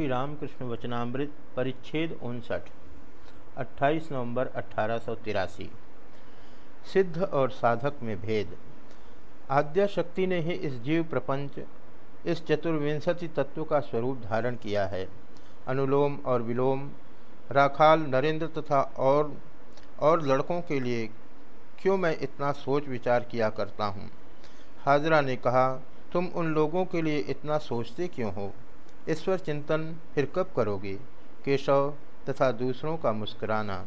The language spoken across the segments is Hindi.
श्री रामकृष्ण वचनामृत परिच्छेद उनसठ 28 नवंबर अठारह सिद्ध और साधक में भेद। आद्या शक्ति ने ही इस जीव प्रपंच, इस चतुर्विंशति तत्व का स्वरूप धारण किया है। अनुलोम और विलोम, राखाल, नरेंद्र तथा और और लड़कों के लिए क्यों मैं इतना सोच विचार किया करता हूँ? हाजरा ने कहा, तुम उन लोगों के लिए इतना सोचते क्यों हो? ईश्वर चिंतन फिर कब करोगे? केशव तथा दूसरों का मुस्कराना।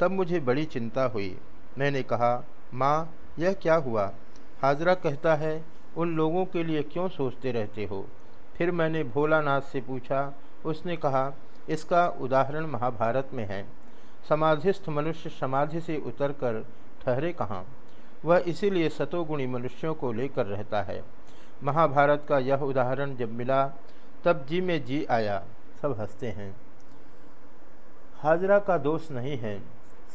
तब मुझे बड़ी चिंता हुई। मैंने कहा, माँ, यह क्या हुआ? हाजरा कहता है, उन लोगों के लिए क्यों सोचते रहते हो? फिर मैंने भोलानाथ से पूछा, उसने कहा, इसका उदाहरण महाभारत में है। समाधिस्थ मनुष्य समाधि से उतरकर ठहरे कहाँ? वह इसीलिए सतोगुणी मनुष्यों को लेकर रहता है। महाभारत का यह उदाहरण जब मिला तब जी में जी आया। सब हँसते हैं। हाजरा का दोष नहीं है।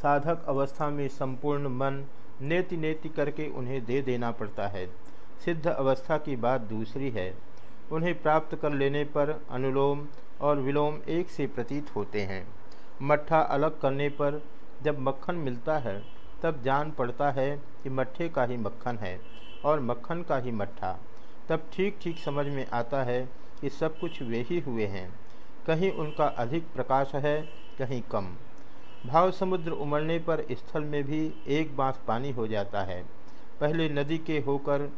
साधक अवस्था में संपूर्ण मन नेति नेति करके उन्हें दे देना पड़ता है। सिद्ध अवस्था की बात दूसरी है। उन्हें प्राप्त कर लेने पर अनुलोम और विलोम एक से प्रतीत होते हैं। मट्ठा अलग करने पर जब मक्खन मिलता है, तब जान पड़ता है कि मट्ठे का ही मक्खन है और मक्खन का ही मट्ठा। तब ठीक ठीक समझ में आता है कि सब कुछ वे ही हुए हैं। कहीं उनका अधिक प्रकाश है, कहीं कम। भाव समुद्र उमड़ने पर स्थल में भी एक बाँस पानी हो जाता है। पहले नदी के होकर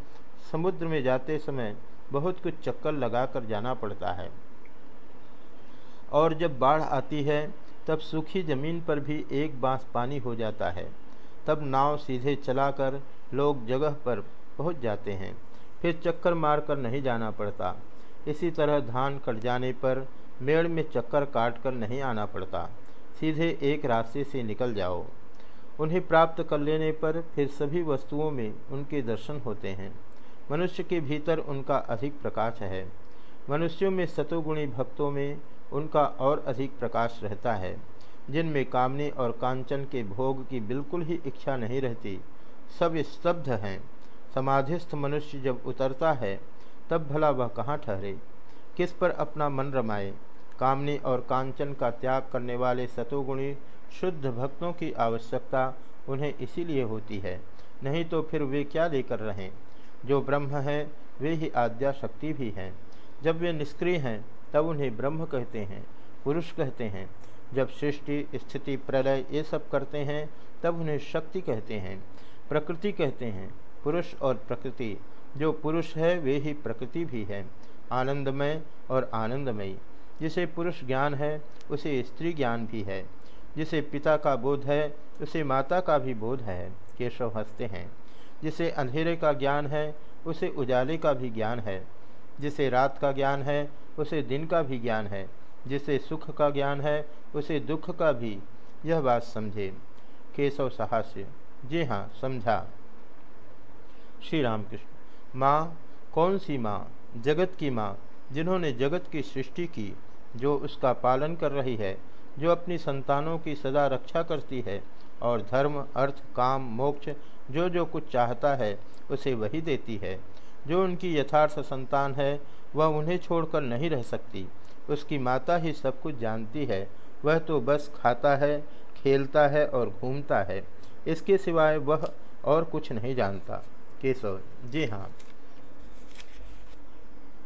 समुद्र में जाते समय बहुत कुछ चक्कर लगाकर जाना पड़ता है। और जब बाढ़ आती है, तब सूखी ज़मीन पर भी एक बाँस पानी हो जाता है। तब नाव सीधे चलाकर लोग जगह पर पहुँच जाते हैं। फिर चक्कर मारकर नहीं जाना पड़ता। इसी तरह धान कट जाने पर मेड़ में चक्कर काट कर नहीं आना पड़ता। सीधे एक रास्ते से निकल जाओ। उन्हें प्राप्त कर लेने पर फिर सभी वस्तुओं में उनके दर्शन होते हैं। मनुष्य के भीतर उनका अधिक प्रकाश है। मनुष्यों में सतोगुणी भक्तों में उनका और अधिक प्रकाश रहता है। जिनमें कामने और कांचन के भोग की बिल्कुल ही इच्छा नहीं रहती, सब स्तब्ध हैं। समाधिस्थ मनुष्य जब उतरता है तब भला वह कहाँ ठहरे? किस पर अपना मन रमाए? कामनी और कांचन का त्याग करने वाले सतोगुणी शुद्ध भक्तों की आवश्यकता उन्हें इसीलिए होती है, नहीं तो फिर वे क्या लेकर रहें? जो ब्रह्म है, वे ही आद्या शक्ति भी हैं। जब वे निष्क्रिय हैं, तब उन्हें ब्रह्म कहते हैं, पुरुष कहते हैं। जब सृष्टि, स्थिति, प्रलय ये सब करते हैं, तब उन्हें शक्ति कहते हैं, प्रकृति कहते हैं, पुरुष और प्रकृति जो पुरुष है, वे ही प्रकृति भी है, आनंदमय और आनंदमयी। जिसे पुरुष ज्ञान है, उसे स्त्री ज्ञान भी है। जिसे पिता का बोध है, उसे माता का भी बोध है, केशव हँसते हैं। जिसे अंधेरे का ज्ञान है, उसे उजाले का भी ज्ञान है। जिसे रात का ज्ञान है, उसे दिन का भी ज्ञान है। जिसे सुख का ज्ञान है, उसे दुख का भी। यह बात समझे। केशव साहस्य। जी हाँ समझा। श्री रामकृष्ण। माँ, कौन सी माँ? जगत की माँ, जिन्होंने जगत की सृष्टि की, जो उसका पालन कर रही है, जो अपनी संतानों की सदा रक्षा करती है, और धर्म, अर्थ, काम, मोक्ष, जो जो कुछ चाहता है, उसे वही देती है। जो उनकी यथार्थ संतान है, वह उन्हें छोड़कर नहीं रह सकती। उसकी माता ही सब कुछ जानती है, वह तो बस खाता है, खेलता है और घूमता है। इसके सिवाय वह और कुछ नहीं जानता। केशव। जी हाँ।